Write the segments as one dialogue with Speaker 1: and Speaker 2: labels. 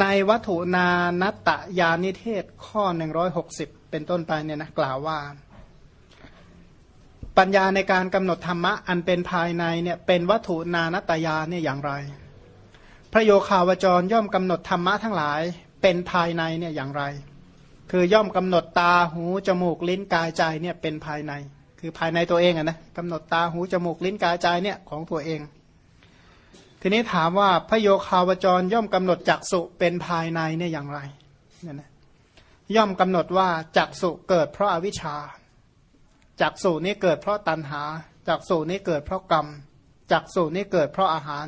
Speaker 1: ในวัตถุนานัตตยานิเทศข้อ 160 เป็นต้นไปเนี่ยนะกล่าวว่า ปัญญาในการกำหนดธรรมะอันเป็นภายในเนี่ยเป็นวัตถุนานัตตยาเนี่ยอย่างไร พระโยคาวจรย่อมกำหนดธรรมะทั้งหลายเป็นภายในเนี่ยอย่างไร คือย่อมกำหนดตาหูจมูกลิ้นกายใจเนี่ยเป็นภายใน คือภายในตัวเองอะนะกำหนดตาหูจมูกลิ้นกายใจเนี่ยของตัวเอง ทีนี้ถามว่าพระโยคาวจรย่อมกำหนดจักสุเป็นภายในเนี่ยอย่างไรเนี่ยนะย่อมกำหนดว่าจักสุเกิดเพราะอาวิชชาจักสุนี้เกิดเพราะตัณหาจักสุนี้เกิดเพราะกรรมจักสุนี้เกิดเพราะอาหาร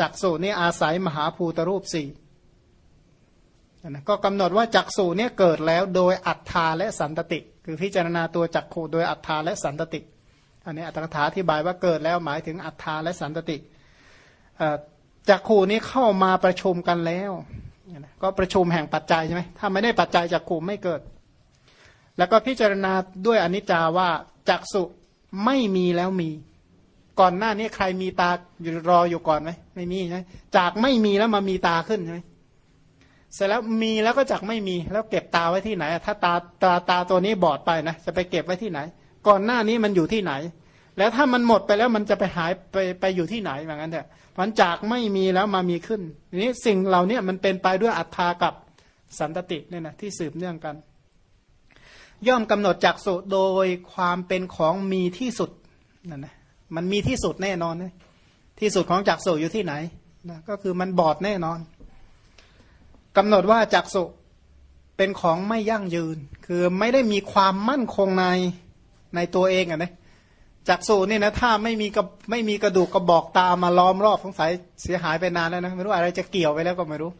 Speaker 1: จักสุนี้อาศัยมหาภูตรูปสี่นะก็กำหนดว่าจักสุเนี่ยเกิดแล้วโดยอัฏฐาและสันตติ คือพิจารณาตัวจักขูโดยอัฏฐาและสันตติ อันนี้อัตถกถาอธิบายว่าเกิดแล้วหมายถึงอัฏฐาและสันตติ จักขูนี้เข้ามาประชุมกันแล้วก็ประชุมแห่งปัจจัยใช่ไหมถ้าไม่ได้ปัจจัยจักขูไม่เกิด แล้วก็พิจารณาด้วยอนิจจาว่าจักสุไม่มีแล้วมี ก่อนหน้านี้ใครมีตาอยู่รออยู่ก่อนไหมไม่มีใช่ไหมจากไม่มีแล้วมามีตาขึ้นใช่ไหมเสร็จแล้วมีแล้วก็จากไม่มีแล้วเก็บตาไว้ที่ไหน ถ้าตาตาตาตัวนี้บอดไปนะจะไปเก็บไว้ที่ไหน ก่อนหน้านี้มันอยู่ที่ไหน แล้วถ้ามันหมดไปแล้วมันจะไปหายไปไปอยู่ที่ไหนอย่างนั้นเถอะมันจากไม่มีแล้วมามีขึ้นนี้สิ่งเหล่านี้มันเป็นไปด้วยอัตตากับสันตติเนี่ยนะที่สืบเนื่องกัน ย่อมกำหนดจักสุโดยความเป็นของมีที่สุดนั่นนะมันมีที่สุดแน่นอนนะที่สุดของจักสุอยู่ที่ไหนนะก็คือมันบอดแน่นอนกำหนดว่าจักสุเป็นของไม่ยั่งยืน คือไม่ได้มีความมั่นคงในในตัวเองอะนะ จักสูนี่นะถ้าไม่มีกระไม่มีกระดูกกระบอกตามาล้อมรอบสงสัยเสียหายไปนานแล้วนะไม่รู้อะไรจะเกี่ยวไปแล้วก็ไม่รู้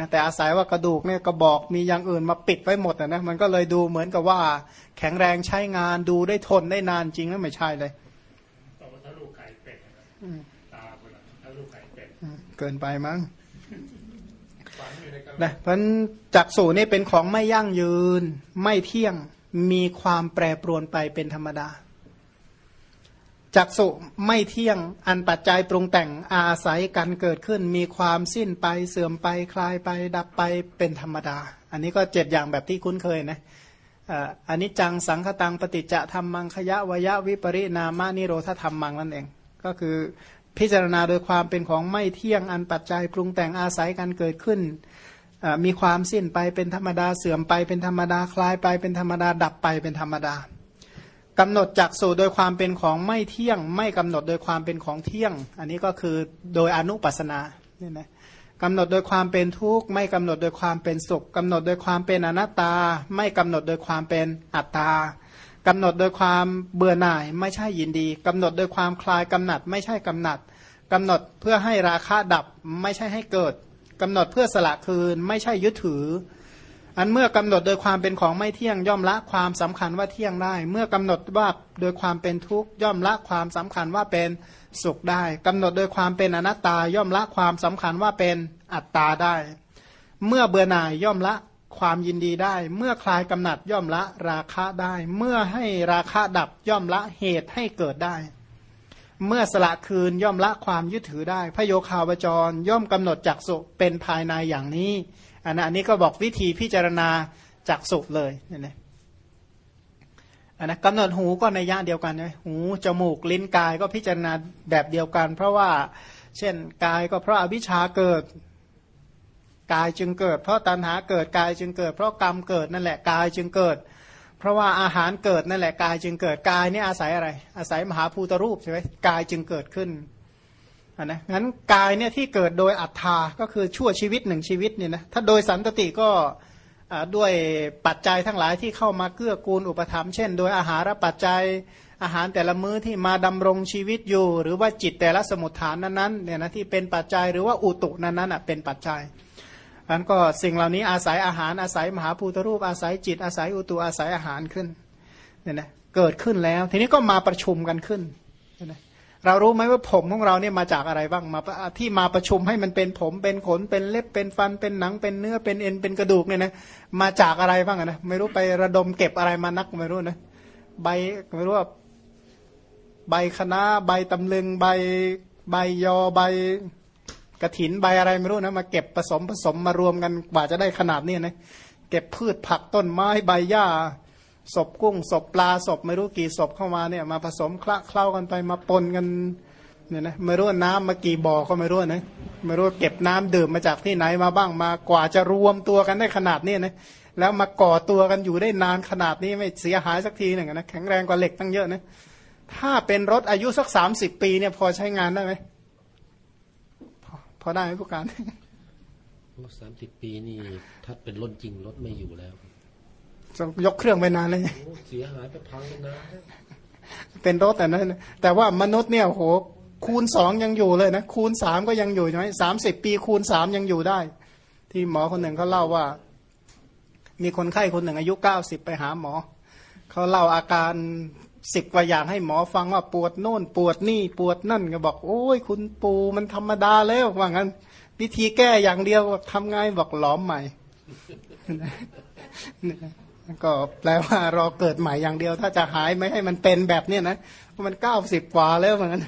Speaker 1: นะแต่อาศัยว่ากระดูกเนี่ยกระบอกมีอย่างอื่นมาปิดไว้หมดนะมันก็เลยดูเหมือนกับว่า แข็งแรงใช้งานดูได้ทนได้นานจริงแล้วไม่ใช่เลยเกินไปมั้งนะเพราะจักสูนี่เป็นของไม่ยั่งยืนไม่เที่ยงมีความแปรปรวนไปเป็นธรรมดา จักสุไม่เที่ยงอันปัจจัยปรุงแต่งอาศัยกันเกิดขึ้น มีความสิ้นไปเสื่อมไปคลายไปดับไปเป็นธรรมดา อันนี้ก็เจ็ดอย่างแบบที่คุ้นเคยนะอันนี้จังสังคตังปฏิจจะธรรมังขยะวยะวิปริณามานิโรธธรรมมังนั่นเอง ก็คือพิจารณาโดยความเป็นของไม่เที่ยงอันปัจจัยปรุงแต่งอาศัยกันเกิดขึ้นมีความสิ้นไปเป็นธรรมดาเสื่อมไปเป็นธรรมดาคลายไปเป็นธรรมดาดับไปเป็นธรรมดา กำหนดจักสู่โดยความเป็นของไม่เที่ยง ไม่กำหนดโดยความเป็นของเที่ยง อันนี้ก็คือโดยอนุปัสนาเนี่ยนะกำหนดโดยความเป็นทุกข์ไม่กำหนดโดยความเป็นสุขกำหนดโดยความเป็นอนัตตา ไม่กำหนดโดยความเป็นอัตตากำหนดโดยความเบื่อหน่ายไม่ใช่ยินดีกำหนดโดยความคลายกำหนัด ไม่ใช่กำหนัดกำหนดเพื่อให้ราคาดับไม่ใช่ให้เกิดกำหนดเพื่อสละคืน ไม่ใช่ยึดถือ อันเมื่อกำหนดโดยความเป็นของไม่เที่ยงย่อมละความสำคัญว่าเที่ยงได้ เมื่อกำหนดว่าโดยความเป็นทุกข์ย่อมละความสำคัญว่าเป็นสุขได้กำหนดโดยความเป็นอนัตตาย่อมละความสำคัญว่าเป็นอัตตาได้ เมื่อเบื่อหน่ายย่อมละความยินดีได้ เมื่อคลายกำหนัดย่อมละราคะได้ เมื่อให้ราคะดับย่อมละเหตุให้เกิดได้ เมื่อสละคืนย่อมละความยึดถือได้ พระโยคาวจรย่อมกำหนดจักสุเป็นภายในอย่างนี้ อันนี้ก็บอกวิธีพิจารณาจากสุเลยเนี่ยนะอันนะกำหนดหูก็ในย่าเดียวกันใช่หูจมูกลิ้นกายก็พิจารณาแบบเดียวกัน เพราะว่าเช่นกายก็เพราะอวิชชาเกิดกายจึงเกิด เพราะตัณหาเกิดกายจึงเกิด เพราะกรรมเกิดนั่นแหละกายจึงเกิด เพราะว่าอาหารเกิดนั่นแหละกายจึงเกิดกายนี่อาศัยอะไร อาศัยมหาภูตรูปใช่ไหมกายจึงเกิดขึ้น นะงั้นกายเนี่ยที่เกิดโดยอัตตาก็คือชั่วชีวิตหนึ่งชีวิตเนี่ยนะถ้าโดยสันตติก็ด้วยปัจจัยทั้งหลายที่เข้ามาเกื้อกูลอุปธรรมเช่น โดยอาหารปัจจัยอาหารแต่ละมื้อที่มาดำรงชีวิตอยู่ หรือว่าจิตแต่ละสมุทฐานนั้นๆเนี่ยนะที่เป็นปัจจัยหรือว่าอุตุนั้นๆเป็นปัจจัยอันก็สิ่งเหล่านี้อาศัยอาหารอาศัยมหาภูตรูปอาศัยจิตอาศัยอุตุอาศัยอาหารขึ้นเนี่ยนะเกิดขึ้นแล้ว ทีนี้ก็มาประชุมกันขึ้นเนี่ย เรารู้ไหมว่าผมของเราเนี่ยมาจากอะไรบ้างมาที่มาประชุมให้มันเป็นผมเป็นขนเป็นเล็บเป็นฟันเป็นหนังเป็นเนื้อเป็นเอ็นเป็นกระดูกเนี่ยนะมาจากอะไรบ้างนะไม่รู้ไประดมเก็บอะไรมานักไม่รู้นะใบไม่รู้ว่าใบคณะใบตำลึงใบใบยอใบกระถินใบอะไรไม่รู้นะมาเก็บผสมผสมมารวมกันกว่าจะได้ขนาดนี้นะเก็บพืชผักต้นไม้ใบหญ้า ศพกุ้งศพปลาศพไม่รู้กี่ศพเข้ามาเนี่ยมาผสมคละเคล้ากันไปมาปนกันเนี่ยนะไม่รู้น้ำมากี่บ่อก็ไม่รู้นะไม่รู้เก็บน้ำดื่มมาจากที่ไหนมาบ้างมากว่าจะรวมตัวกันได้ขนาดนี้นะแล้วมาก่อตัวกันอยู่ได้นานขนาดนี้ไม่เสียหายสักทีหนึ่งนะแข็งแรงกว่าเหล็กตั้งเยอะนะถ้าเป็นรถอายุสักสามสิบปีเนี่ยพอใช้งานได้ไหมพอได้ไหมผู้การ
Speaker 2: สามสิบปีนี่ถ้าเป็นรถจริงรถไม่อยู่แล้ว
Speaker 1: ยกเครื่องไปนานเลย
Speaker 2: โอ้เสียหายไปพังเลยนะ
Speaker 1: เป็นรถแต่นั้นแต่ว่ามนุษย์เนี่ยโหคูณสองยังอยู่เลยนะคูณสามก็ยังอยู่ใช่ไหมสามสิบปีคูณสามยังอยู่ได้ ที่หมอคนหนึ่งเขาเล่าว่า มีคนไข้คนหนึ่งอายุเก้าสิบไปหาหมอเขาเล่าอาการสิบกว่าอย่างให้หมอฟังว่าปวดโน่น ปวดนี่ปวดนั่นก็บอก โอ้ยคุณปูมันธรรมดาแล้วว่างั้น วิธีแก้อย่างเดียวทำไงบอกหลอมใหม่ ก็แปลว่ารอเกิดใหม่อย่างเดียว ถ้าจะหายไม่ให้มันเป็นแบบเนี้ยนะเพราะมันเก้าสิบกว่าแล้วเหมือนกัน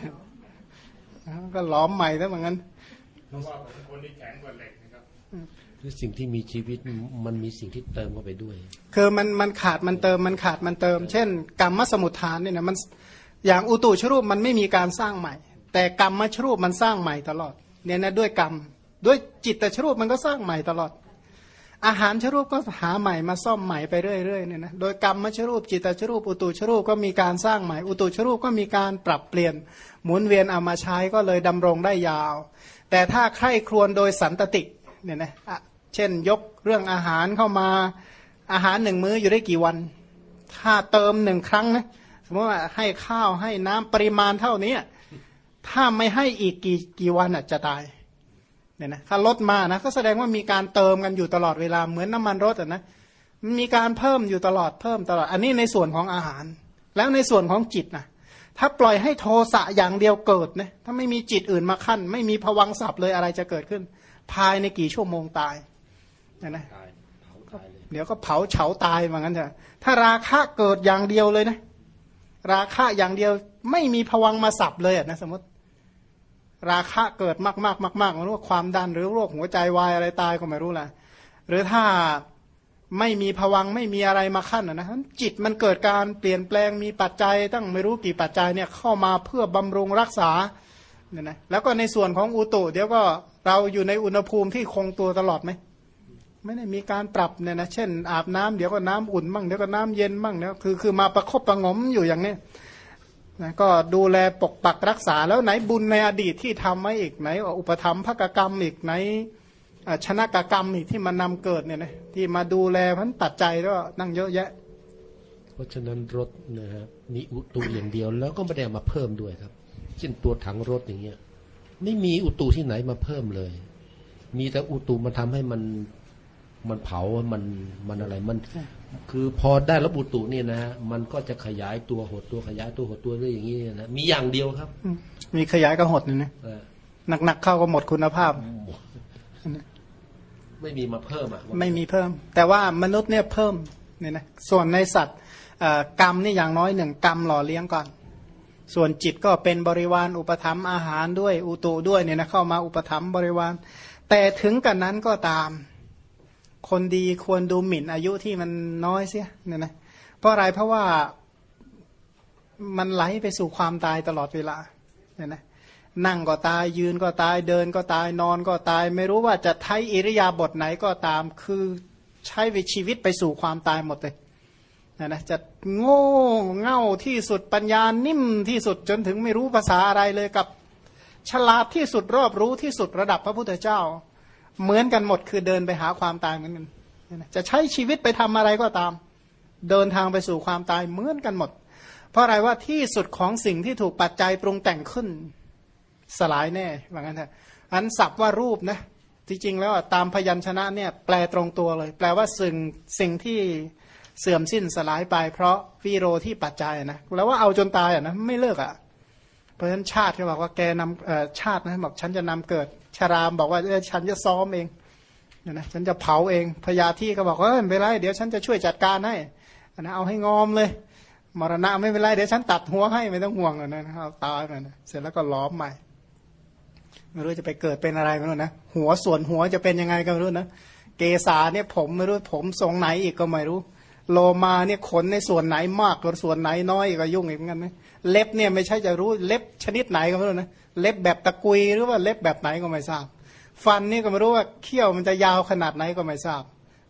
Speaker 1: ก็หลอมใหม่แล้วเหมือนกัน
Speaker 3: เพราะว่าผมคนที่แข็งกว่าเหล็กนะครับ
Speaker 2: คือสิ่งที่มีชีวิตมันมีสิ่งที่เติมเข้าไปด้วย
Speaker 1: คือมันมันขาดมันเติมมันขาดมันเติม เช่น กรรมสมุทฐานเนี่ยนะมันอย่างอุตุชรูปมันไม่มีการสร้างใหม่ แต่กรรมชรูปมันสร้างใหม่ตลอด เนี่ยนะด้วยกรรม ด้วยจิตตชรูปมันก็สร้างใหม่ตลอด อาหารชรูปก็หาใหม่มาซ่อมใหม่ไปเรื่อยๆเนี่ยนะโดยกรรมมชรูปจิตตชรูปอุตุชรูปก็มีการสร้างใหม่อุตุชรูปก็มีการปรับเปลี่ยน หมุนเวียนเอามาใช้ก็เลยดำรงได้ยาว แต่ถ้าใคร่ครวญโดยสันตติเนี่ยนะเช่นยกเรื่องอาหารเข้ามาอาหารหนึ่งมื้ออยู่ได้กี่วัน ถ้าเติมหนึ่งครั้งนะสมมติว่าให้ข้าวให้น้ำปริมาณเท่านี้ถ้าไม่ให้อีกกี่กี่วันอะจะตาย เนี่ยนะถ้าลดมานะก็แสดงว่ามีการเติมกันอยู่ตลอดเวลาเหมือนน้ำมันรถอะนะมันมีการเพิ่มอยู่ตลอดเพิ่มตลอด อันนี้ในส่วนของอาหาร แล้วในส่วนของจิตนะถ้าปล่อยให้โทสะอย่างเดียวเกิดนะถ้าไม่มีจิตอื่นมาขั้น ไม่มีผวังสับเลยอะไรจะเกิดขึ้น ภายในกี่ชั่วโมงตายนะนะ
Speaker 2: ตายเผาตายเลย
Speaker 1: เดี๋ยวก็เผาเฉาตายเหมือนกันเถอะถ้าราคะเกิดอย่างเดียวเลยนะ ราคะอย่างเดียวไม่มีผวังค์มาสับเลยอะนะสมมติ ราคะเกิดมากมากมากมากไม่รู้ว่าความดันหรือโรคหัวใจวายอะไรตายก็ไม่รู้แหละหรือถ้าไม่มีผวังไม่มีอะไรมาขั้นอะนะจิตมันเกิดการเปลี่ยนแปลงมีปัจจัยตั้งไม่รู้กี่ปัจจัยเนี่ยเข้ามาเพื่อบำรุงรักษาเนี่ยนะแล้วก็ในส่วนของอุตุเดี๋ยวก็เราอยู่ในอุณหภูมิที่คงตัวตลอดไหมไม่ได้มีการปรับเนี่ยนะเช่นอาบน้ำเดี๋ยวก็น้ำอุ่นมั่งเดี๋ยวก็น้ำเย็นมั่งเนี่ยคือคือมาประคบประงมอยู่อย่างนี้ นะก็ดูแลปกปักรักษาแล้วไหนบุญในอดีตที่ทำไว้อีกไหน อุปธรรมภกกรรมอีกไหนชนะกกรรมอีกที่มานำเกิดเนี่ยนะที่มาดูแลพันตัดใจแล้วนั่งเยอะแยะ
Speaker 2: เพราะฉะนั้นรถนะฮะมีอุตุอย่างเดียวแล้วก็ไม่ได้มาเพิ่มด้วยครับ เช่นตัวถังรถอย่างเงี้ย ไม่มีอุตุที่ไหนมาเพิ่มเลย มีแต่อุตุมาทำให้มัน มันเผามันมันอะไรมัน คือพอได้รับอุตุเนี่ยนะฮะมันก็จะขยายตัวหดตัวขยายตัวหดตัวเรื่อยอย่างนี้นะมีอย่างเดียวครับ
Speaker 1: อืมมีขยายกระหดเนี่ยนะ
Speaker 2: เออ
Speaker 1: หนักๆเข้าก็หมดคุณภาพ
Speaker 2: ไม่มีมาเพิ่มอะ
Speaker 1: ไม่มีเพิ่ม แต่ว่ามนุษย์เนี่ยเพิ่มเนี่ยนะส่วนในสัตว์เอ่อกรรมนี่อย่างน้อยหนึ่งกรรมหล่อเลี้ยงก่อน ส่วนจิตก็เป็นบริวารอุปถัมภ์อาหารด้วยอุตุด้วยเนี่ยนะเข้ามาอุปถัมภ์บริวาร แต่ถึงกันนั้นก็ตาม คนดีควรดูหมิ่นอายุที่มันน้อยเสียเนี่ยนะเพราะอะไรเพราะว่ามันไหลไปสู่ความตายตลอดเวลาเนี่ยนะนั่งก็ตายยืนก็ตายเดินก็ตายนอนก็ตาย ไม่รู้ว่าจะใช้อิริยาบถไหนก็ตาม คือใช้วิชีวิตไปสู่ความตายหมดเลยนะนะจะโง่เง่าที่สุดปัญญานิ่มที่สุดจนถึงไม่รู้ภาษาอะไรเลยกับฉลาดที่สุดรอบรู้ที่สุดระดับพระพุทธเจ้า เหมือนกันหมดคือเดินไปหาความตายเหมือนกันจะใช้ชีวิตไปทำอะไรก็ตาม เดินทางไปสู่ความตายเหมือนกันหมด เพราะอะไรว่าที่สุดของสิ่งที่ถูกปัจจัยปรุงแต่งขึ้น สลายแน่ว่างั้นเถอะอันศัพท์ว่ารูปนะจริงๆแล้วตามพยัญชนะเนี่ยแปลตรงตัวเลย แปลว่าสิ่งสิ่งที่เสื่อมสิ้นสลายไป เพราะวิโรที่ปัจจัยนะแล้วว่าเอาจนตายอะนะไม่เลิกอะเพราะฉะนั้นชาติเขาบอกว่าแกนำชาตินะบอกฉันจะนำเกิด ชารามบอกว่าเออฉันจะซ้อมเองเนี่ยนะฉันจะเผาเองพญาที่ก็บอกว่าเออไม่เป็นไรเดี๋ยวฉันจะช่วยจัดการให้นะเอาให้งอมเลย มรณะไม่เป็นไรเดี๋ยวฉันตัดหัวให้ไม่ต้องห่วงอะนะเอาตายไปนะเสร็จแล้วก็ล้อมใหม่ไม่รู้จะไปเกิดเป็นอะไรไม่รู้นะหัวส่วนหัวจะเป็นยังไงก็ไม่รู้นะเกษาเนี่ยผมไม่รู้ผมทรงไหนอีกก็ไม่รู้ โลมาเนี่ยขนในส่วนไหนมากกว่าส่วนไหนน้อยก็ยุ่งอีกเหมือนกันนะเล็บเนี่ยไม่ใช่จะรู้เล็บชนิดไหนก็ไม่รู้นะ เล็บแบบตะกุยหรือว่าเล็บแบบไหนก็ไม่ทราบ ฟันนี่ก็ไม่รู้ว่าเขี้ยวมันจะยาวขนาดไหนก็ไม่ทราบ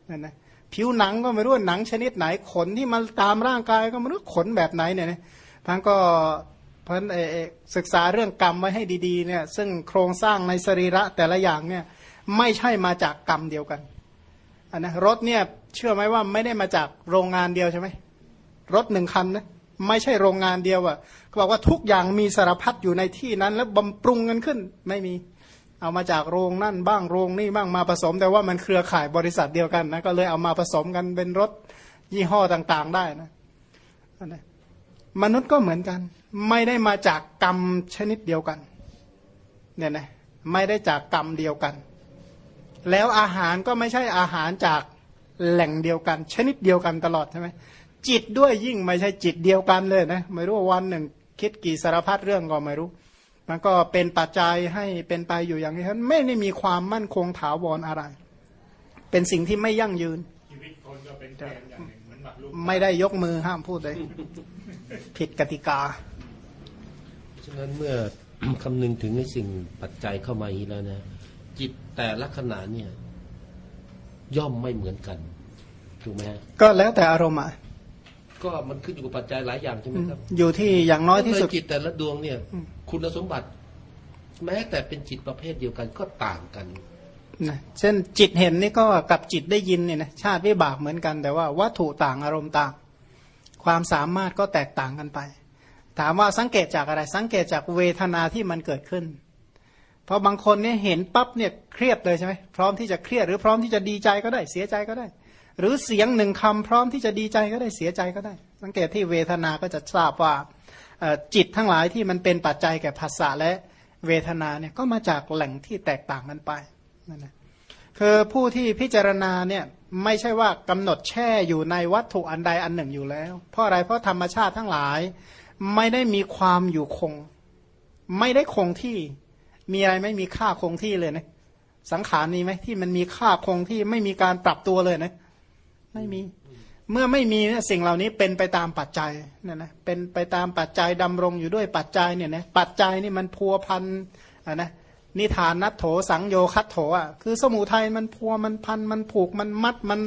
Speaker 1: นั่นนะผิวหนังก็ไม่รู้ว่าหนังชนิดไหนขนที่มาตามร่างกายก็ไม่รู้ขนแบบไหนเนี่ยนะพังก็เพราะศึกษาเรื่องกรรมไว้ให้ดีๆเนี่ยซึ่งโครงสร้างในสรีระแต่ละอย่างเนี่ยไม่ใช่มาจากกรรมเดียวกันอันนะรถเนี่ยเชื่อไหมว่าไม่ได้มาจากโรงงานเดียวใช่ไหมรถหนึ่งคันนะ ไม่ใช่โรงงานเดียวอะเขาบอกว่าทุกอย่างมีสารพัดอยู่ในที่นั้น แล้วบำปรุงกันขึ้นไม่มี เอามาจากโรงนั่นบ้างโรงนี่บ้างมาผสม แต่ว่ามันเครือข่ายบริษัทเดียวกันนะก็เลยเอามาผสมกันเป็นรถยี่ห้อต่างๆได้นะนะมนุษย์ก็เหมือนกัน ไม่ได้มาจากกรรมชนิดเดียวกันเนี่ยนะไม่ได้จากกรรมเดียวกัน แล้วอาหารก็ไม่ใช่อาหารจากแหล่งเดียวกัน ชนิดเดียวกันตลอดใช่ไหม จิตด้วยยิ่งไม่ใช่จิตเดียวกันเลยนะไม่รู้ว่าวันหนึ่งคิดกี่สารพัดเรื่องก็ไม่รู้ มันก็เป็นปัจจัยให้เป็นไปอยู่อย่างนี้ไม่ได้มีความมั่นคงถาวรอะไร เป็นสิ่งที่ไม่ยั่งยืน
Speaker 3: ชีวิตคนก็เป็นเกมอย่างหนึ่งเหมือนหมากรุก
Speaker 1: ไม่ได้ยกมือห้ามพูดเลย ผิดกติกา
Speaker 2: ฉะนั้นเมื่อ คำนึงถึงในสิ่งปัจจัยเข้ามาอย่างนี้แล้วนะ จิตแต่ละขณะเนี่ย ย่อมไม่เหมือนกันถูกไหมฮะ
Speaker 1: ก็แล้วแต่อารมณ์อะ
Speaker 2: ก็มันขึ้นอยู่กับปัจจัยหลายอย่างใช่ไหมครับ
Speaker 1: อยู่ที่อย่างน้อยที่สุด
Speaker 2: จิตแต่ละดวงเนี่ย คุณสมบัติ แม้แต่เป็นจิตประเภทเดียวกันก็ต่างกัน
Speaker 1: นะเช่นจิตเห็นนี่ก็กับจิตได้ยินเนี่ยนะชาติวิบากเหมือนกัน แต่ว่าวัตถุต่างอารมณ์ต่าง ความสามารถก็แตกต่างกันไป ถามว่าสังเกตจากอะไร สังเกตจากเวทนาที่มันเกิดขึ้น เพราะบางคนเนี่ยเห็นปั๊บเนี่ยเครียดเลยใช่ไหมพร้อมที่จะเครียดหรือพร้อมที่จะดีใจก็ได้ เสียใจก็ได้ หรือเสียงหนึ่งคำพร้อมที่จะดีใจก็ได้เสียใจก็ได้ สังเกตที่เวทนาก็จะทราบว่าจิตทั้งหลายที่มันเป็นปัจจัยแก่ภาษาและเวทนาเนี่ยก็มาจากแหล่งที่แตกต่างกันไปนั่นนะคือผู้ที่พิจารณาเนี่ยไม่ใช่ว่ากำหนดแช่อยู่ในวัตถุอันใดอันหนึ่งอยู่แล้ว เพราะอะไรเพราะธรรมชาติทั้งหลาย ไม่ได้มีความอยู่คง ไม่ได้คงที่ มีอะไรไม่มีค่าคงที่เลยนะสังขารนี้ไหมที่มันมีค่าคงที่ไม่มีการปรับตัวเลยนะ ไม่มี เมื่อไม่มีเนี่ยสิ่งเหล่านี้เป็นไปตามปัจจัยเนี่ยนะเป็นไปตามปัจจัยดำรงอยู่ด้วยปัจจัยเนี่ยนะปัจจัยนี่มันพัวพันอะนะนิทานนัตโถสังโยคัตโถอะคือสมุทัยมันพัวมันพันมันผูกมันมัดมัน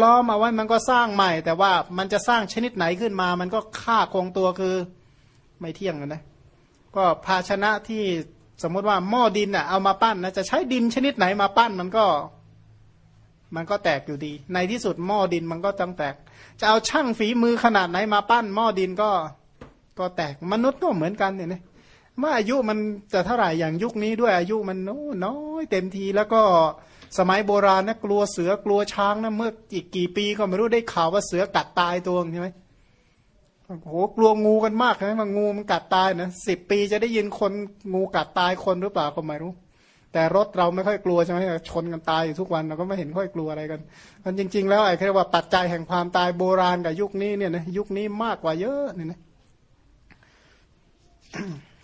Speaker 1: ล้อมเอาไว้มันก็สร้างใหม่ แต่ว่ามันจะสร้างชนิดไหนขึ้นมา มันก็ค่าคงตัวคือไม่เที่ยงนะ ก็ภาชนะที่สมมติว่าหม้อดินอะเอามาปั้นนะจะใช้ดินชนิดไหนมาปั้นมันก็ มันก็แตกอยู่ดี ในที่สุดหม้อดินมันก็ต้องแตก จะเอาช่างฝีมือขนาดไหนมาปั้นหม้อดินก็ก็แตกมนุษย์ก็เหมือนกันเนี่ยนะว่าอายุมันจะเท่าไหร่อย่างยุคนี้ด้วยอายุมันน้อยเต็มทีแล้วก็สมัยโบราณนะกลัวเสือกลัวช้างนะเมื่ออีกกี่ปีก็ไม่รู้ได้ข่าวว่าเสือกัดตายตัวใช่ไหมโอ้โหกลัวงูกันมากใช่ไหมว่างูมันกัดตายนะสิบปีจะได้ยินคนงูกัดตายคนหรือเปล่าก็ไม่รู้ แต่รถเราไม่ค่อยกลัวใช่ไหมชนกันตายอยู่ทุกวันเราก็ไม่เห็นค่อยกลัวอะไรกันมันจริง ๆ แล้วไอ้เรียกว่าปัจจัยแห่งความตายโบราณกับยุคนี้เนี่ยนะยุคนี้มากกว่าเยอะเนี่ยนะ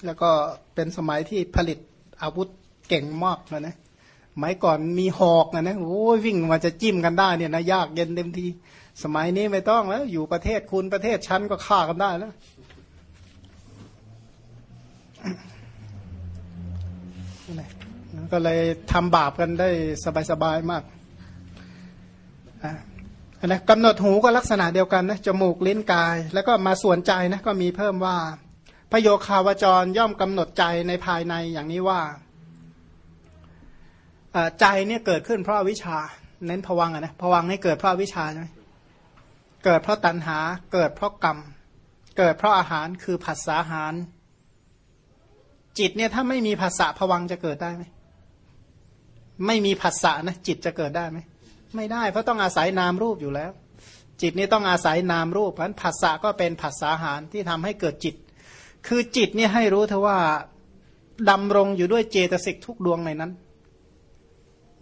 Speaker 1: แล้วก็เป็นสมัยที่ผลิตอาวุธเก่งมากนะนะสมัยก่อนมีหอกนะนะโอ้ยวิ่งมาจะจิ้มกันได้เนี่ยนะยากเย็นเต็มที สมัยนี้ไม่ต้องแล้ว อยู่ประเทศคุณประเทศชั้นก็ฆ่ากันได้แล้วนั่นแหละ ก็เลยทำบาปกันได้สบายๆมากอะนะกำหนดหูก็ลักษณะเดียวกันนะจมูกลิ้นกาย แล้วก็มาส่วนใจนะก็มีเพิ่มว่า พระโยคาวจรย่อมกำหนดใจในภายในอย่างนี้ว่าใจเนี่ยเกิดขึ้นเพราะวิชา เน้นผวังอะนะผวังค์นี่เกิดเพราะวิชาใช่ไหมเกิดเพราะตัณหา เกิดเพราะกรรม เกิดเพราะอาหารคือผัสสะอาหาร จิตเนี่ยถ้าไม่มีผัสสะผวังจะเกิดได้ไหม ไม่มีผัสสะนะจิตจะเกิดได้ไหมไม่ได้ เพราะต้องอาศัยนามรูปอยู่แล้ว จิตนี่ต้องอาศัยนามรูปเพราะฉะนั้นผัสสะก็เป็นผัสสะอาหารที่ทำให้เกิดจิต คือจิตเนี่ยให้รู้เถอะว่าดำรงอยู่ด้วยเจตสิกทุกดวงในนั้น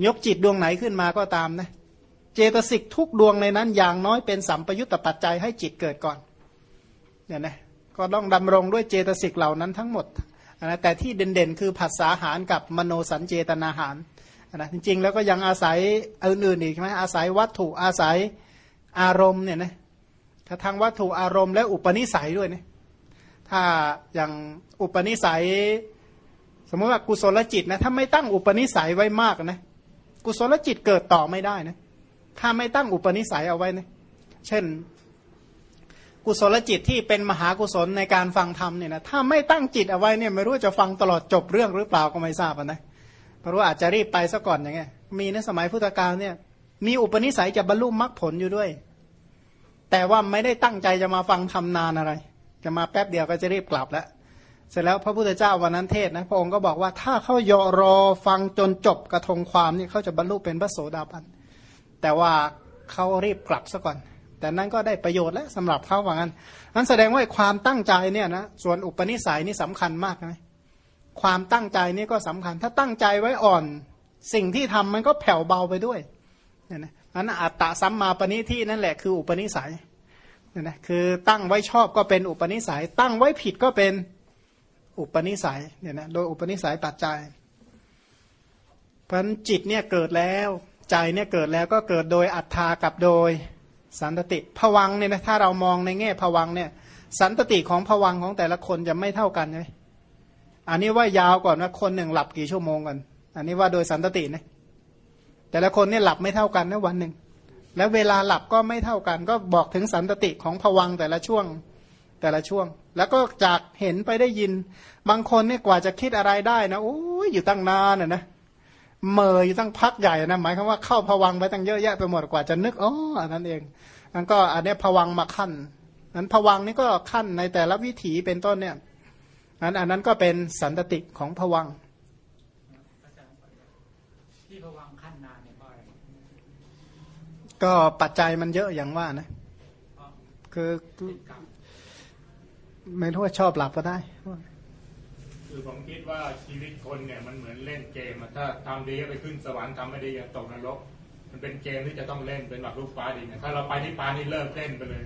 Speaker 1: ยกจิตดวงไหนขึ้นมาก็ตามนะเจตสิกทุกดวงในนั้น อย่างน้อยเป็นสัมปยุตตปัจจัยให้จิตเกิดก่อนเนี่ยนะก็ต้องดำรงด้วยเจตสิกเหล่านั้นทั้งหมดนะแต่ที่เด่นๆ คือผัสสะหารกับมโนสัญเจตนาหาร นะจริงๆ แล้วก็ยังอาศัยอื่นๆอีกใช่ไหมอาศัยวัตถุอาศัยอารมณ์เนี่ยนะถ้าทางวัตถุอารมณ์และอุปนิสัยด้วยเนี่ยถ้าอย่างอุปนิสัย สมมติว่ากุศลจิตนะถ้าไม่ตั้งอุปนิสัยไว้มากนะกุศลจิตเกิดต่อไม่ได้นะถ้าไม่ตั้งอุปนิสัยเอาไว้นะเช่น กุศลจิตที่เป็นมหากุศลในการฟังธรรมเนี่ยนะถ้าไม่ตั้งจิตเอาไว้เนี่ยไม่รู้จะฟังตลอดจบเรื่องหรือเปล่าก็ไม่ทราบนะ เพราะว่าอาจจะรีบไปซะก่อนอย่างเงี้ยมีในสมัยพุทธกาลเนี่ย มีอุปนิสัยจะบรรลุมรรคผลอยู่ด้วย แต่ว่าไม่ได้ตั้งใจจะมาฟังทำนานอะไร จะมาแป๊บเดียวก็จะรีบกลับแล้วเสร็จแล้วพระพุทธเจ้าวันนั้นเทศนะพระองค์ก็บอกว่าถ้าเขายอรอฟังจนจบกระทงความนี่เขาจะบรรลุเป็นพระโสดาบันแต่ว่าเขารีบกลับซะก่อน แต่นั้นก็ได้ประโยชน์แล้วสำหรับเขาว่างั้นนั้นแสดงว่าความตั้งใจเนี่ยนะส่วนอุปนิสัยนี่สำคัญมากนะ ความตั้งใจนี่ก็สำคัญ ถ้าตั้งใจไว้อ่อน สิ่งที่ทำมันก็แผ่วเบาไปด้วยเนี่ยนะนั้นอัตตะสัมมาปณิที่นั่นแหละคืออุปนิสัยเนี่ยนะคือตั้งไว้ชอบก็เป็นอุปนิสัย ตั้งไว้ผิดก็เป็นอุปนิสัยเนี่ยนะโดยอุปนิสัยปัจจัยเพราะจิตเนี่ยเกิดแล้วใจเนี่ยเกิดแล้วก็เกิดโดยอัตตากับโดยสันตติผวังเนี่ยนะถ้าเรามองในแง่ผวังเนี่ยสันตติของผวังของแต่ละคนจะไม่เท่ากันใช่ไหม อันนี้ว่ายาวก่อนว่าคนหนึ่งหลับกี่ชั่วโมงกัน อันนี้ว่าโดยสันตตินะแต่ละคนเนี่ยหลับไม่เท่ากันนะวันหนึ่งแล้วเวลาหลับก็ไม่เท่ากัน ก็บอกถึงสันตติของผวังแต่ละช่วงแต่ละช่วง แล้วก็จากเห็นไปได้ยิน บางคนเนี่ยกว่าจะคิดอะไรได้นะโอ้ยอยู่ตั้งนานนะนะเมยอยู่ตั้งพักใหญ่นะหมายความว่าเข้าผวังไปตั้งเยอะแยะไปหมดกว่าจะนึกอ๋ออันนั้นเองนั่นก็อันนี้ผวังมาขั้นนั้นผวังนี่ก็ขั้นในแต่ละวิถีเป็นต้นเนี่ย อันอันนั้นก็เป็นสันตติของผวัง
Speaker 4: ที่พวังขั้นนานเนี่ยเพราะอะไร
Speaker 1: ก็ปัจจัยมันเยอะอย่างว่านะ
Speaker 4: เพราะ
Speaker 1: คือ
Speaker 4: เป็นกรรม
Speaker 1: ไม่รู้ว่าชอบหลับก็ได้
Speaker 3: คือผมคิดว่าชีวิตคนเนี่ยมันเหมือนเล่นเกมอะถ้าทำดีก็ไปขึ้นสวรรค์ทำไม่ดีก็ตกนรก มันเป็นเกมที่จะต้องเล่นเป็นแบบลูกฟ้าดินนะถ้าเราไปที่ฟ้านี่เลิกเล่นไปเลย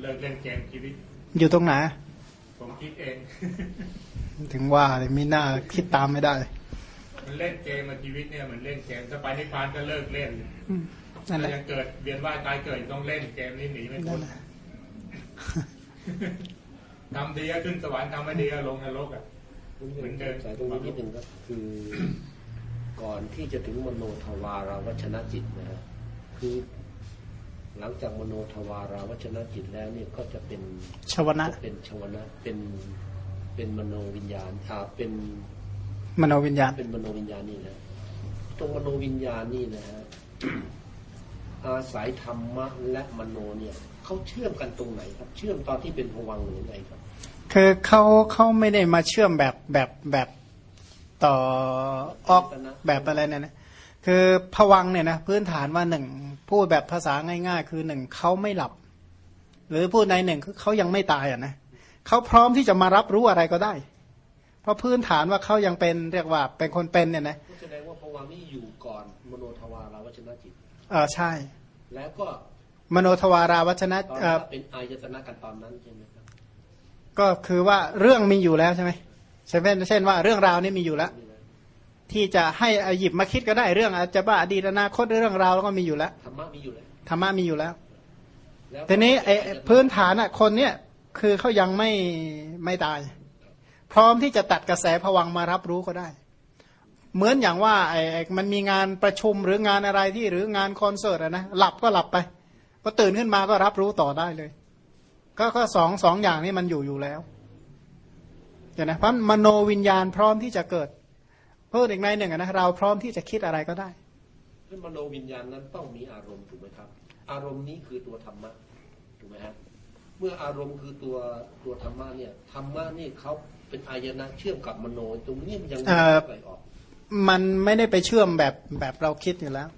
Speaker 3: เลิกเล่นเกมชีวิต
Speaker 1: อยู่ตรงไหน
Speaker 3: ผมคิดเอง
Speaker 1: ถึงว่าเลยมีหน้าคิดตามไม่ได้
Speaker 3: มันเล่นเกมมาชีวิตเนี่ยเหมือนเล่นเกมถ้าไปที่ฟ้าก็เลิกเล่น
Speaker 1: อืมนั่นแห
Speaker 3: ถ้า
Speaker 1: ละ
Speaker 3: ยังเกิดเวียนว่ายตายเกิดต้องเล่นเกมนี้หนีไม่พ้
Speaker 1: นั่
Speaker 3: น
Speaker 1: นแหละ
Speaker 3: ทำดีก็ขึ้นสวรรค์ทำไม่ดีก็ลงนรกอะเหมือนเดิม
Speaker 2: สายตรงนี้นิดหนึ่งครับคือก่อนที่จะถึงมโนทวาราวัชนะจิตนะฮะคือ หลังจากมโนทวาราวัชนะจิตแล้วเนี่ยก็จะเป็น
Speaker 1: ชวนะ
Speaker 2: จะเป็นชวนะเป็นเป็นมโนวิญญาณอ่าเป็น
Speaker 1: มโนวิญญาณ
Speaker 2: เป็นมโนวิญญาณนี่นะตรงมโนวิญญาณนี่นะฮะอาศัยธรรมะและมโนเนี่ยเขาเชื่อมกันตรงไหนครับ เชื่อมตอนที่เป็นภวังค์หรือไงครับ
Speaker 1: คือเขาเขาไม่ได้มาเชื่อมแบบแบบแบบต่อออกแบบอะไรเนี่ยนะ คือผวังค์เนี่ยนะพื้นฐานว่าหนึ่งพูดแบบภาษาง่าย ๆ คือหนึ่งเขาไม่หลับ หรือพูดในหนึ่งคือเขายังไม่ตายอะนะเขาพร้อมที่จะมารับรู้อะไรก็ได้ เพราะพื้นฐานว่าเขายังเป็นเรียกว่าเป็นคนเป็นเนี่ยนะ
Speaker 2: ก็แสดงว่าภวังค์นี่อยู่ก่อนมโนทวาราวัชนะจิต
Speaker 1: เออใช่
Speaker 2: แล้วก็
Speaker 1: มโนทวาราวัชนะ
Speaker 2: ตอน
Speaker 1: เอ่อ
Speaker 2: เป็นอายตนะกันตอนนั้นใช่ไหมครับ
Speaker 1: ก็คือว่าเรื่องมีอยู่แล้วใช่ไหมใช่ไหมเช่นว่าเรื่องราวนี่มีอยู่แล้ว
Speaker 2: นี่นะ
Speaker 1: ที่จะให้หยิบมาคิดก็ได้เรื่องอาจจะว่าอดีตอนาคตเรื่องราวแล้วก็มีอยู่แล้ว
Speaker 2: ธรรมะมีอยู่แล้ว
Speaker 1: ธรรมะมีอยู่แล้ว
Speaker 2: แล้ว
Speaker 1: ทีนี้ไอ้พื้นฐานอะคนเนี้ยคือเขายังไม่ไม่ตาย พร้อมที่จะตัดกระแสผวังค์มารับรู้ก็ได้ เหมือนอย่างว่าไอ้ไอ้มันมีงานประชุมหรืองานอะไรที่หรืองานคอนเสิร์ตอะนะหลับก็หลับไปพอตื่นขึ้นมาก็รับรู้ต่อได้เลย ก็ก็สองสองอย่างนี้มันอยู่อยู่แล้วเห็นไหมเพราะมโนวิญญาณพร้อมที่จะเกิดเพิ่มอีกในหนึ่งอะนะเราพร้อมที่จะคิดอะไรก็ได้
Speaker 2: ซึ่งมโนวิญญาณนั้นต้องมีอารมณ์ถูกไหมครับ อารมณ์นี้คือตัวธรรมะถูกไหมฮะเมื่ออารมณ์คือตัวตัวธรรมะเนี่ยธรรมะนี่เขาเป็นอายนะเชื่อมกับมโนตรงนี้มันยัง
Speaker 1: เอ่อ
Speaker 2: ไหลออก
Speaker 1: มันไม่ได้ไปเชื่อมแบบแบบเราคิดอยู่แล้ว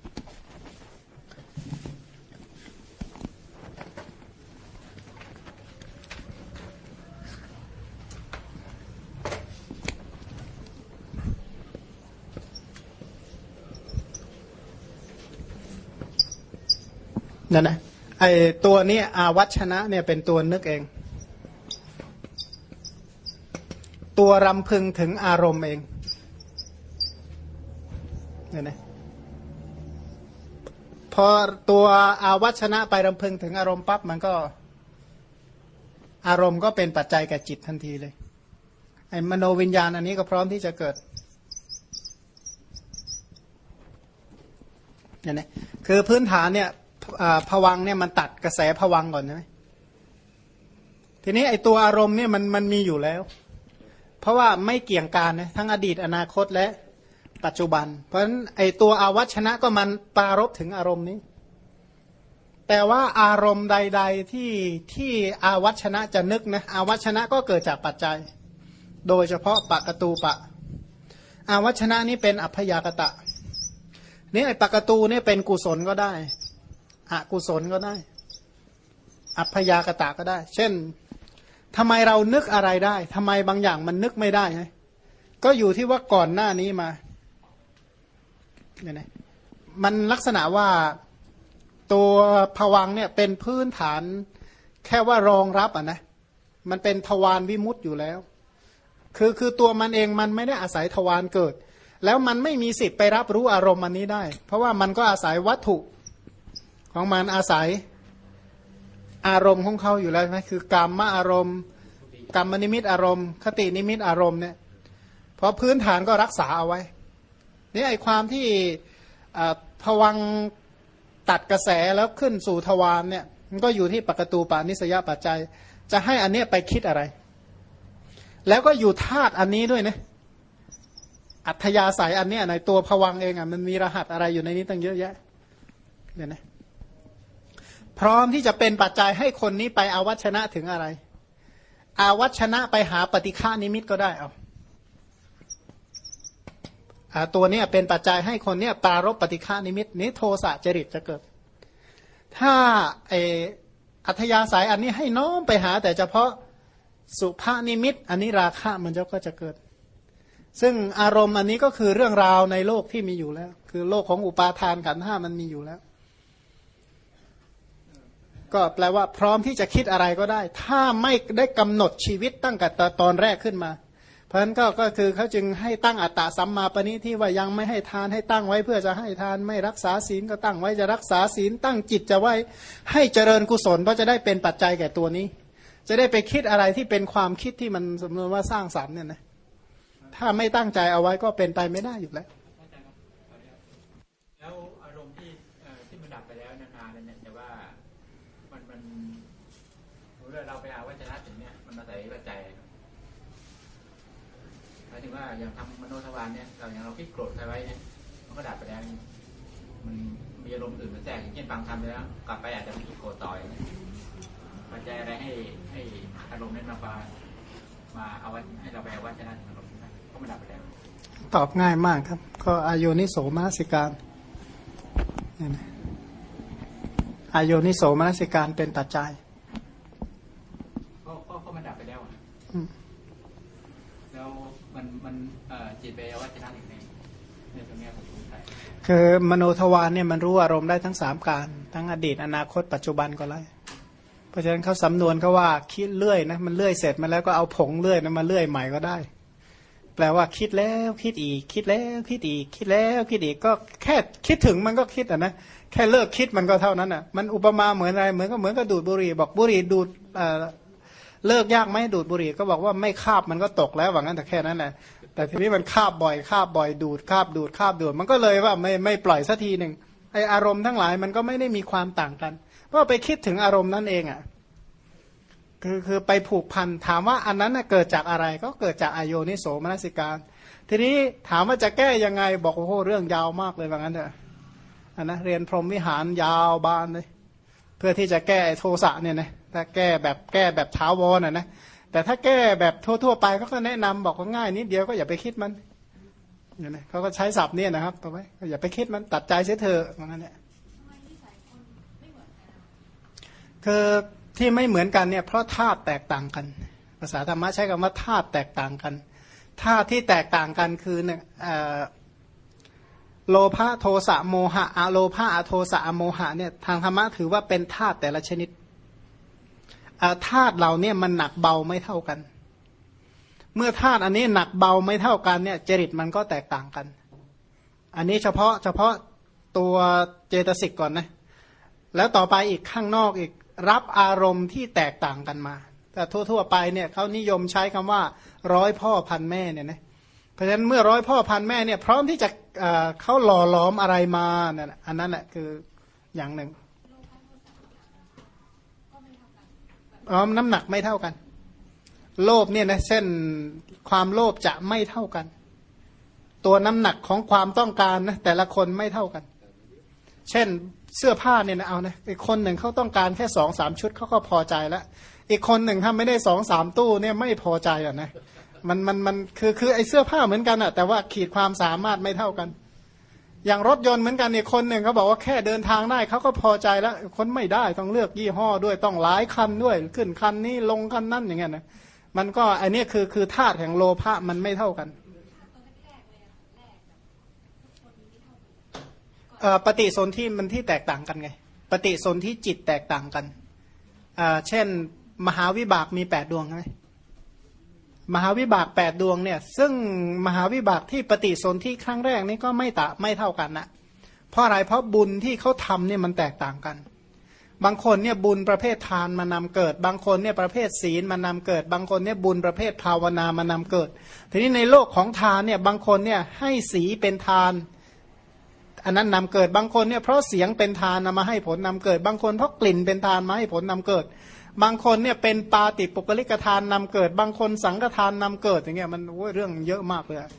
Speaker 1: นั่นนะไอตัวนี้อาวัชนะเนี่ยเป็นตัวนึกเองตัวตัวรำพึงถึงอารมณ์เองเนี่ยนะพอตัวอาวัชนะไปรำพึงถึงอารมณ์ปั๊บมันก็ อารมณ์ก็เป็นปัจจัยแก่จิตทันทีเลย ไอ้มโนวิญญาณอันนี้ก็พร้อมที่จะเกิดเนี่ยนะคือพื้นฐานเนี่ย ผวังเนี่ยมันตัดกระแสผวังก่อนใช่ไหมทีนี้ไอ้ตัวอารมณ์เนี่ยมันมันมีอยู่แล้ว เพราะว่าไม่เกี่ยงการนะทั้งอดีตอนาคตและปัจจุบัน เพราะฉะนั้นไอ้ตัวอาวัชนะก็มันปารบถึงอารมณ์นี้ แต่ว่าอารมณ์ใด ๆที่ที่อาวัชนะจะนึกนะอาวัชนะก็เกิดจากปัจจัย โดยเฉพาะปะกตูปะ อาวัชนะนี่เป็นอัพยากตะนี่ไอ้ปะกตูนี่เป็นกุศลก็ได้ อกุศลก็ได้ อัพยากตะก็ได้ เช่นทำไมเรานึกอะไรได้ทำไมบางอย่างมันนึกไม่ได้ไงก็อยู่ที่ว่าก่อนหน้านี้มาเนี่ยนะมันลักษณะว่าตัวผวังเนี่ยเป็นพื้นฐานแค่ว่ารองรับอะนะมันเป็นทวารวิมุตต์อยู่แล้ว คือคือตัวมันเองมันไม่ได้อาศัยทวารเกิด แล้วมันไม่มีสิทธิ์ไปรับรู้อารมณ์อันนี้ได้ เพราะว่ามันก็อาศัยวัตถุ ของมันอาศัยอารมณ์ของเขาอยู่แล้วใช่ไหมคือกรรมมอารมณ์กรรมนิมิตอารมณ์ คตินิมิตอารมณ์เนี่ยเพราะพื้นฐานก็รักษาเอาไว้นี่ไอความที่ผวังตัดกระแสแล้วขึ้นสู่ทวารเนี่ยมันก็อยู่ที่ปกตูปานิสยปัจจัย จะให้อันเนี้ยไปคิดอะไร แล้วก็อยู่ธาตุอันนี้ด้วยนะอัธยาศัยอันเนี้ยในตัวผวังเองอะมันมีรหัสอะไรอยู่ในนี้ตั้งเยอะแยะเนี่ยนะ พร้อมที่จะเป็นปัจจัยให้คนนี้ไปอาวัชนะถึงอะไร อาวัชนะไปหาปฏิฆานิมิตก็ได้เอาตัวนี้เป็นปัจจัยให้คนเนี้ยปารบปฏิฆานิมิตนี้โทสะจริตจะเกิด ถ้าไออัธยาศัยอันนี้ให้น้อมไปหา แต่เฉพาะสุภานิมิต อันนี้ราคะมันจะก็จะเกิด ซึ่งอารมณ์อันนี้ก็คือเรื่องราวในโลกที่มีอยู่แล้ว คือโลกของอุปาทานขันห้ามันมีอยู่แล้ว ก็แปลว่าพร้อมที่จะคิดอะไรก็ได้ ถ้าไม่ได้กำหนดชีวิตตั้งแต่ตอนแรกขึ้นมา เพราะฉะนั้นก็ก็คือเขาจึงให้ตั้งอัตตาสัมมาปณิที่ว่ายังไม่ให้ทานให้ตั้งไว้เพื่อจะให้ทานไม่รักษาศีลก็ตั้งไว้จะรักษาศีลตั้งจิตจะไว้ให้เจริญกุศลเพราะจะได้เป็นปัจจัยแก่ตัวนี้ จะได้ไปคิดอะไรที่เป็นความคิดที่มันสมมติว่าสร้างสรรค์เนี่ยนะถ้าไม่ตั้งใจเอาไว้ก็เป็นไปไม่ได้อยู่แล้ว
Speaker 4: อารมณ์ที่ที่มันดับไปแล้วนานๆเนี่ยแต่ว่ามันมันเราไปอาวัจนะถึงเนี่ยมันมาใส่ปัจจัยาย ถึงว่าอย่างทำมโนทวารเนี่ยเราอย่างเราคิดโกรธใครไว้เนี่ยมันก็ดับไปแล้วมันมีอารมณ์อื่นมาแทรกอย่างเช่นฟังทำไปแล้วกลับไปอาจจะมีโกรธต่อยปัจจัยอะไรให้ให้อารมณ์นั้นมามาเอาไว้ให้เราไปเอาวัชนะอารมณ์นั้นก็มันดับไปแล้ว
Speaker 1: ตอบง่ายมากครับ ก็อายุนิโสมนสิการนี่นะอายุนิโสมนสิการเป็นปัจจัย
Speaker 4: จิตไปวัชนะอีกในในตรงนี้ผมสงสัย
Speaker 1: คือมโนทวารเนี่ยมันรู้อารมณ์ได้ทั้งสามการ ทั้งอดีตอนาคตปัจจุบันก็ไล้เพราะฉะนั้นเขาสำนวนเขาว่าคิดเลื่อยนะมันเลื่อยเสร็จมาแล้วก็เอาผงเลื่อยนะมาเลื่อยใหม่ก็ได้ แปลว่าคิดแล้วคิดอีก คิดแล้วคิดอีก คิดแล้วคิดอีกก็แค่คิดถึงมันก็คิดอะนะแค่เลิกคิดมันก็เท่านั้นอะมันอุปมาเหมือนอะไรเหมือนก็เหมือนกับดูดบุหรี่บอกบุหรี่ดูดเลิกยากไหมดูดบุหรี่ก็บอกว่าไม่คาบมันก็ตกแล้วว่างั้นแต่แค่นั้นแหละ แต่ทีนี้มันคาบบ่อยคาบบ่อยดูดคาบดูดคาบดูดมันก็เลยว่าไม่ไม่ปล่อยสักทีหนึ่งไออารมณ์ทั้งหลายมันก็ไม่ได้มีความต่างกัน เพราะไปคิดถึงอารมณ์นั่นเองอะคือคือไปผูกพันถามว่าอันนั้นเกิดจากอะไรก็เกิดจากอายนิโสมนสิการ ทีนี้ถามว่าจะแก้ยังไงบอกโอ้โหเรื่องยาวมากเลยว่างั้นเถอะอันนะเรียนพรหมวิหารยาวบานเลย เพื่อที่จะแก้โทสะเนี่ยนะถ้าแก้แบบแก้แบบเท้าวอนอะนะ แต่ถ้าแก้แบบทั่ว ๆ ไปเขาก็แนะนำบอกว่าง่ายนิดเดียวก็อย่าไปคิดมันเนี่ยนะเขาก็ใช้ศัพท์เนี่ยนะครับต่อไปอย่าไปคิดมันตัดใจเสียเถอะว่างั้นเนี่ยคือที่ไม่เหมือนกันเนี่ยเพราะธาตุแตกต่างกัน ภาษาธรรมะใช้คำว่าธาตุแตกต่างกันธาตุที่แตกต่างกันคือเนี่ยโลภะโทสะโมหะอโลภะอะโทสะอะโมหะเนี่ยทางธรรมะถือว่าเป็นธาตุแต่ละชนิด ธาตุเราเนี่ยมันหนักเบาไม่เท่ากัน เมื่อธาตุอันนี้หนักเบาไม่เท่ากันเนี่ย จริตมันก็แตกต่างกัน อันนี้เฉพาะเฉพาะตัวเจตสิกก่อนนะ แล้วต่อไปอีกข้างนอกอีกรับอารมณ์ที่แตกต่างกันมา แต่ทั่ว ๆ ไปเนี่ยเขานิยมใช้คำว่า ร้อยพ่อพันแม่เนี่ยนะเพราะฉะนั้นเมื่อร้อยพ่อพันแม่เนี่ย พร้อมที่จะเอ่อเขาหล่อหลอมอะไรมาเนี่ยอันนั้นแหละคืออย่างหนึ่ง อ๋อน้ำหนักไม่เท่ากัน โลภเนี่ยนะเส้นความโลภจะไม่เท่ากัน ตัวน้ำหนักของความต้องการนะแต่ละคนไม่เท่ากัน เช่นเสื้อผ้าเนี่ยนะเอานะอีกคนหนึ่งเขาต้องการแค่สองสามชุดเขาก็พอใจแล้วอีกคนหนึ่งถ้าไม่ได้สองสามตู้เนี่ยไม่พอใจอะนะมันมันมันคือคือไอ้เสื้อผ้าเหมือนกันอะแต่ว่าขีดความสามารถไม่เท่ากัน อย่างรถยนต์เหมือนกันเนี่ยคนหนึ่งเขาบอกว่าแค่เดินทางได้เขาก็พอใจแล้ว คนไม่ได้ต้องเลือกยี่ห้อด้วยต้องหลายคันด้วย ขึ้นคันนี้ลงคันนั้นอย่างเงี้ยนะมันก็อันนี้คือคือธาตุแห่งโลภะมันไม่เท่ากันปฏิสนธิมันที่แตกต่างกันไง ปฏิสนธิจิตแตกต่างกันเช่น มหาวิบากมีแปดดวงใช่ไหม มหาวิบากแปดดวงเนี่ย ซึ่งมหาวิบากที่ปฏิสนธิครั้งแรกนี่ก็ไม่ตะไม่เท่ากันนะเพราะอะไรเพราะบุญที่เขาทำเนี่ยมันแตกต่างกัน บางคนเนี่ยบุญประเภททานมานำเกิด บางคนเนี่ยประเภทศีลมานำเกิด บางคนเนี่ยบุญประเภทภาวนามานำเกิด ทีนี้ในโลกของทานเนี่ยบางคนเนี่ยให้สีเป็นทาน อันนั้นนำเกิดบางคนเนี่ยเพราะเสียงเป็นทานนำมาให้ผลนำเกิด บางคนเพราะกลิ่นเป็นทานมาให้ผลนำเกิด บางคนเนี่ยเป็นปาติปุกลิกทานนำเกิด บางคนสังฆทานนำเกิดอย่างเงี้ยมันโอ้ยเรื่องเยอะมากเลยอะ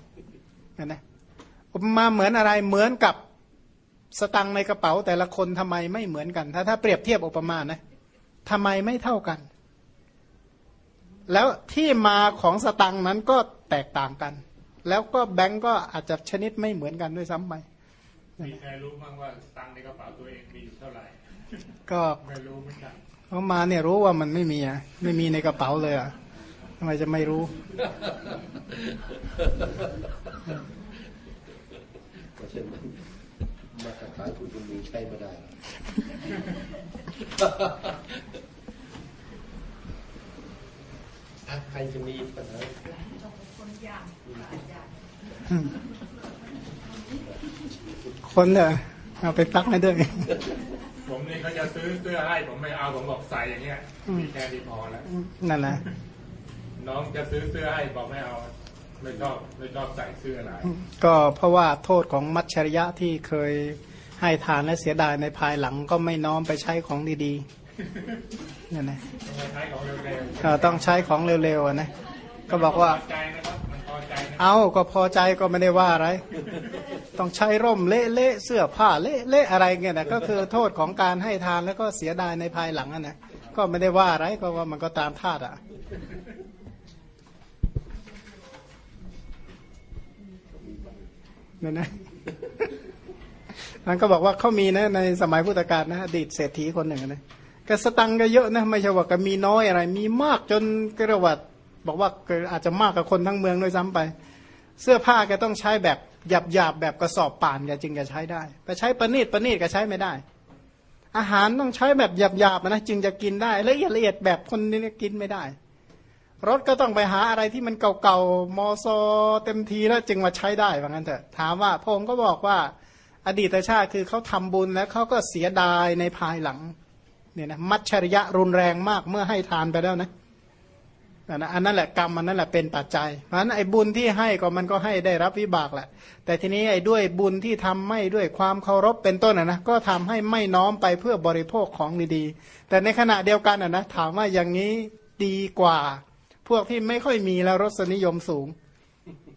Speaker 1: เห็นไหมอุปมาเหมือนอะไรเหมือนกับสตังค์ในกระเป๋าแต่ละคนทำไมไม่เหมือนกัน ถ้าถ้าเปรียบเทียบอุปมานะทำไมไม่เท่ากัน แล้วที่มาของสตังค์นั้นก็แตกต่างกัน แล้วก็แบงก์ก็อาจจะชนิดไม่เหมือนกันด้วยซ้ำไป
Speaker 3: มีใครรู้บ้างว่าตังค์ในกระเป๋าตัวเองมีอยู่เท่าไหร่
Speaker 1: ก็
Speaker 3: ไม่รู้เหมือนกัน
Speaker 1: เขามาเนี่ยรู้ว่ามันไม่มีอะไม่มีในกระเป๋าเลยอะทำไมจะไม่รู้
Speaker 2: เพราะฉะนั้นมาตรฐานผู้ชุมนุมใช้ไม่ได้อะใครจะมีปัญหา
Speaker 1: คนเนี่ยเอาไปตักให้ด้วย
Speaker 3: ผมนี่เขาจะซื้อเสื้อให้ผมไม่เอาผมบอกใส่อย่างเงี้ยมีแค่นี้พอแล้ว
Speaker 1: นั่นแหละ
Speaker 3: น้องจะซื้อเสื้อให้บอกไม่เอาไม่ชอบไม่ชอบใส่เสื้ออะไร
Speaker 1: ก็เพราะว่าโทษของมัจฉริยะที่เคยให้ทานและเสียดายในภายหลังก็ไม่น้อมไปใช้ของดีๆนั่นแหละ
Speaker 3: ต้องใช้ของเร็ว
Speaker 1: ก็ต้องใช้ของเร็วๆอะนะ
Speaker 3: ๆ
Speaker 1: ก็บอกว่า
Speaker 3: พอใจนะครับมันพอใจนะ
Speaker 1: เอาก็พอใจก็ไม่ได้ว่าอะไร ต้องใช้ร่มเละๆเสื้อผ้าเละๆอะไรเงี้ยนะก็คือโทษของการให้ทานแล้วก็เสียดายในภายหลังอะนะก็ไม่ได้ว่าอะไรก็ว่ามันก็ตามธาตุอะเนี่ยนะนั้นก็บอกว่าเขามีนะในสมัยพุทธกาลนะอดีตเศรษฐีคนหนึ่งนะก็สตังค์ก็เยอะนะไม่ใช่ว่าก็มีน้อยอะไร มีมากจนกระวัดบอกว่าอาจจะมากกว่าคนทั้งเมืองด้วยซ้ำไป เสื้อผ้าแกต้องใช้แบบ หยาบหยาบแบบกระสอบป่านจึงจะใช้ได้แต่ใช้ประณีตประณีตก็ใช้ไม่ได้ อาหารต้องใช้แบบหยาบหยาบนะจึงจะกินได้ละเอียดละเอียดแบบคนนี้กินไม่ได้ รถก็ต้องไปหาอะไรที่มันเก่าๆมอซอเต็มทีแล้วจึงมาใช้ได้ว่างั้นเถอะถามว่าพงค์ก็บอกว่า อดีตชาติคือเขาทำบุญแล้วเขาก็เสียดายในภายหลังเนี่ยนะมัจฉริยะรุนแรงมากเมื่อให้ทานไปแล้วนะ นนอันนั้นแหละกรรมมันนั่นแหละเป็นปัจจัย เพราะฉะนั้นไอ้บุญที่ให้ก็มันก็ให้ได้รับวิบากแหละ แต่ทีนี้ไอ้ด้วยบุญที่ทำไม่ด้วยความเคารพเป็นต้นนะนะก็ทำให้ไม่น้อมไปเพื่อบริโภคของดีๆ แต่ในขณะเดียวกันนะนะถามว่าอย่างนี้ดีกว่า พวกที่ไม่ค่อยมีแล้วรสนิยมสูง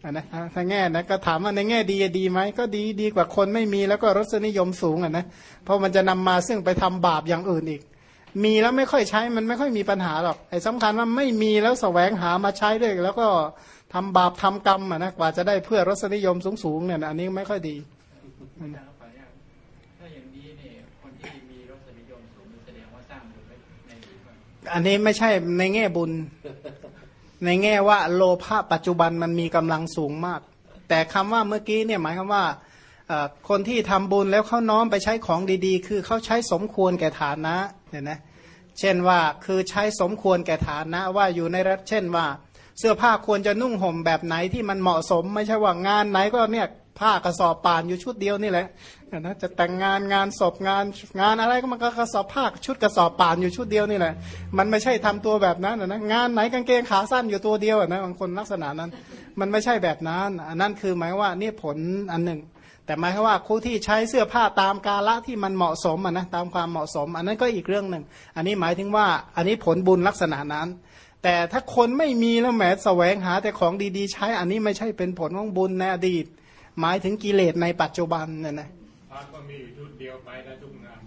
Speaker 1: อะนะถ้าแง่นะก็ถามว่าในแง่ดีดีไหมก็ดีดีกว่าคนไม่มีแล้วก็รสนิยมสูงอะนะเพราะมันจะนำมาซึ่งไปทำบาปอย่างอื่นอีก มีแล้วไม่ค่อยใช้มันไม่ค่อยมีปัญหาหรอกไอ้สำคัญว่าไม่มีแล้วแสวงหามาใช้ด้วย แล้วก็ทำบาปทำกรรมอะนะกว่าจะได้เพื่อรสนิยมสูงๆเนี่ยนะอันนี้ไม่ค่อยดี
Speaker 4: อาจารย์ครับขออนุญาตถ้าอย่างนี้เนี่ยคนที่มีรสนิยมสูงแสดงว่าสร้างบุญไว้ในนี้ก่อน
Speaker 1: อันนี้ไม่ใช่ในแง่บุญ ในแง่ว่าโลภะปัจจุบันมันมีกำลังสูงมาก แต่คำว่าเมื่อกี้เนี่ยหมายความว่าเอ่อคนที่ทำบุญแล้วเขาน้อมไปใช้ของดีๆ คือเขาใช้สมควรแก่ฐานะ เนี่ยนะเช่นว่าคือใช้สมควรแก่ฐานะว่าอยู่ในรัฐเช่นว่า เสื้อผ้าควรจะนุ่งห่มแบบไหนที่มันเหมาะสม ไม่ใช่ว่างานไหนก็เนี่ยผ้ากระสอบป่านอยู่ชุดเดียวนี่แหละนะจะแต่งงานงานศพงานงานอะไรก็มันก็กระสอบผ้าชุดกระสอบป่านอยู่ชุดเดียวนี่แหละ มันไม่ใช่ทำตัวแบบนั้นนะงานไหนกางเกงขาสั้นอยู่ตัวเดียวนะบางคนลักษณะนั้น มันไม่ใช่แบบนั้นอันนั้นคือหมายว่านี่ผลอันหนึ่ง แต่หมายความว่าคู่ที่ใช้เสื้อผ้าตามกาละที่มันเหมาะสมะนะตามความเหมาะสม อันนั้นก็อีกเรื่องหนึ่ง อันนี้หมายถึงว่าอันนี้ผลบุญลักษณะนั้น แต่ถ้าคนไม่มีแล้วแหมแสวงหาแต่ของดีๆ ใช้อันนี้ไม่ใช่เป็นผลของบุญในอดีต หมายถึงกิเลสในปัจจุบันเนี่ยนะ
Speaker 3: พระก็มีชุดเดียวไปได้ทุกงาน